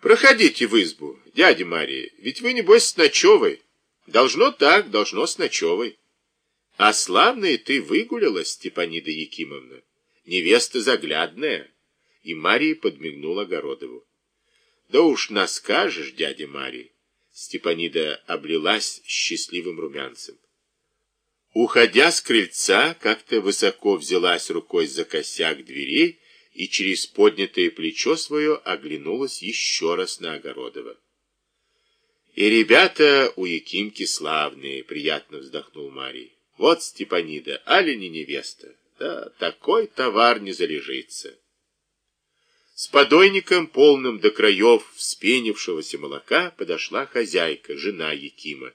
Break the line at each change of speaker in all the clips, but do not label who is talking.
Проходите в избу, дядя Мария, ведь вы, небось, с ночевой. Должно так, должно с ночевой. А славная ты выгуляла, Степанида Якимовна. Невеста заглядная. И Мария подмигнула Огородову. Да уж наскажешь, дядя Мария. Степанида облилась счастливым румянцем. Уходя с крыльца, как-то высоко взялась рукой за косяк дверей и через поднятое плечо свое оглянулась еще раз на Огородова. И ребята у Якимки славные, приятно вздохнул Марий. Вот Степанида, али не невеста, да такой товар не залежится. С подойником, полным до краев вспенившегося молока, подошла хозяйка, жена Якима,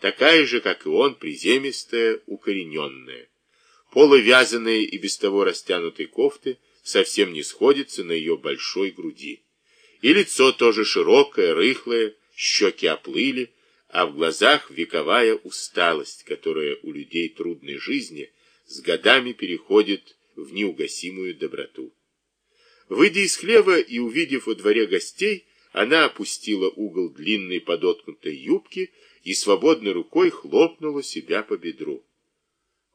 такая же, как и он, приземистая, укорененная. Полувязанные и без того растянутые кофты совсем не сходятся на ее большой груди. И лицо тоже широкое, рыхлое, щеки оплыли, а в глазах вековая усталость, которая у людей трудной жизни с годами переходит в неугасимую доброту. Выйдя из хлева и увидев во дворе гостей, она опустила угол длинной подоткнутой юбки и свободной рукой хлопнула себя по бедру.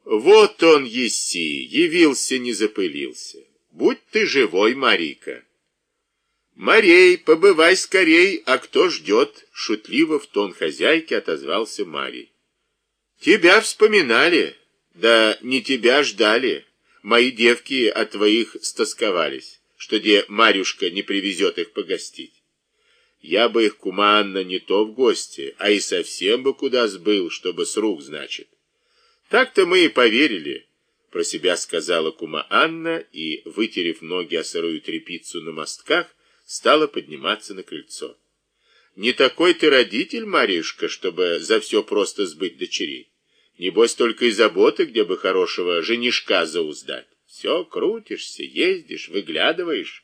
Вот он, еси, явился, не запылился. Будь ты живой, Марика. Марей, побывай скорей, а кто ждет? Шутливо в тон хозяйки отозвался Марий. Тебя вспоминали, да не тебя ждали. Мои девки от твоих стосковались, что где Марюшка не привезет их погостить. Я бы их, кума Анна, не то в гости, а и совсем бы куда сбыл, чтобы с рук, значит. Так-то мы и поверили, про себя сказала кума Анна и, вытерев ноги о сырую тряпицу на мостках, стала подниматься на крыльцо. Не такой ты родитель, Марьюшка, чтобы за все просто сбыть дочерей. Небось, только и заботы, где бы хорошего женишка зауздать. Все крутишься, ездишь, выглядываешь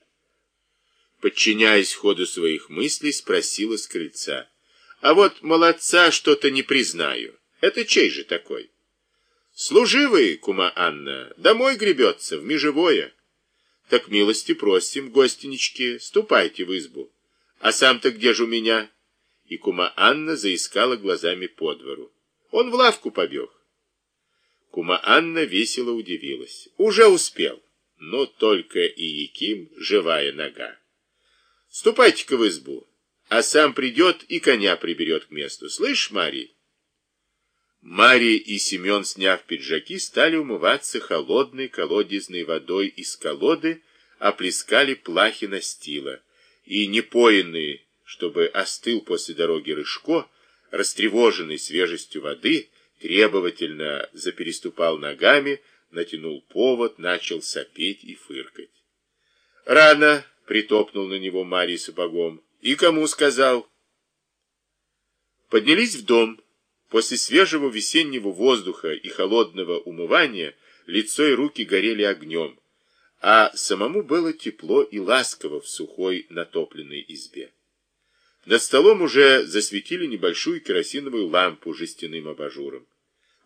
подчиняясь ходу своих мыслей, спросила с крыльца. «А вот молодца что-то не признаю. Это чей же такой?» «Служивый, кума Анна, домой гребется, в межевое». «Так милости просим, гостинички, ступайте в избу. А сам-то где же у меня?» И кума Анна заискала глазами по двору. «Он в лавку побег». Кума Анна весело удивилась. «Уже успел, но только и Яким живая нога». Ступайте-ка в избу, а сам придет и коня приберет к месту. Слышь, Марий? Мария и Семен, сняв пиджаки, стали умываться холодной колодезной водой из колоды, оплескали плахи настила, и непоенный, чтобы остыл после дороги Рыжко, растревоженный свежестью воды, требовательно запереступал ногами, натянул повод, начал сопеть и фыркать. Рано притопнул на него Марий сапогом. И кому сказал? Поднялись в дом. После свежего весеннего воздуха и холодного умывания лицо и руки горели огнем, а самому было тепло и ласково в сухой натопленной избе. Над столом уже засветили небольшую керосиновую лампу жестяным абажуром.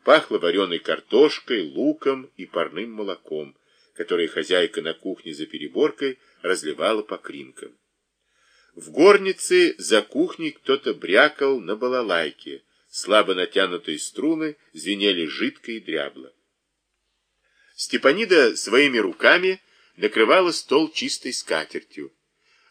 Пахло вареной картошкой, луком и парным молоком, которое хозяйка на кухне за переборкой разливала по кринкам. В горнице за кухней кто-то брякал на балалайке, слабо натянутые струны звенели жидко и дрябло. Степанида своими руками накрывала стол чистой скатертью.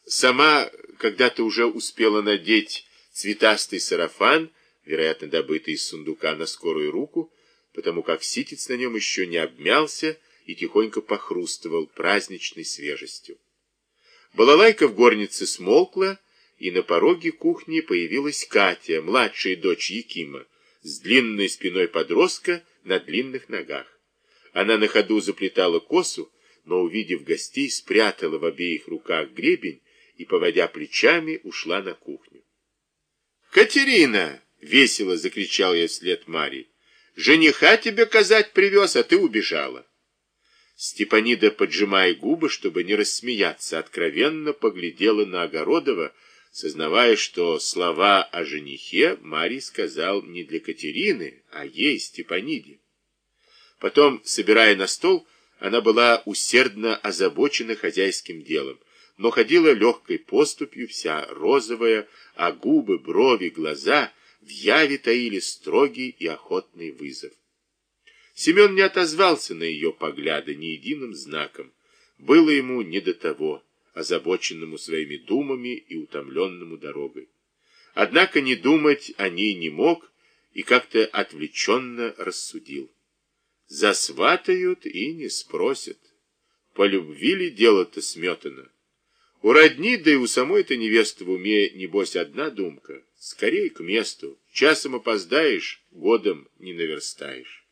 Сама когда-то уже успела надеть цветастый сарафан, вероятно, добытый из сундука на скорую руку, потому как ситец на нем еще не обмялся и тихонько похрустывал праздничной свежестью. Балалайка в горнице смолкла, и на пороге кухни появилась Катя, младшая дочь Якима, с длинной спиной подростка на длинных ногах. Она на ходу заплетала косу, но, увидев гостей, спрятала в обеих руках гребень и, поводя плечами, ушла на кухню. «Катерина!» — весело закричал я вслед Марии. «Жениха тебе казать привез, а ты убежала». Степанида, поджимая губы, чтобы не рассмеяться, откровенно поглядела на Огородова, сознавая, что слова о женихе Марий сказал не для Катерины, а ей, Степаниде. Потом, собирая на стол, она была усердно озабочена хозяйским делом, но ходила легкой поступью, вся розовая, а губы, брови, глаза в яве таили строгий и охотный вызов. Семен не отозвался на ее погляды ни единым знаком. Было ему не до того, озабоченному своими думами и утомленному дорогой. Однако не думать о ней не мог и как-то отвлеченно рассудил. Засватают и не спросят. По любви ли дело-то сметано? У родни, да и у самой-то невесты в уме, небось, одна думка. Скорей к месту. Часом опоздаешь, годом не наверстаешь.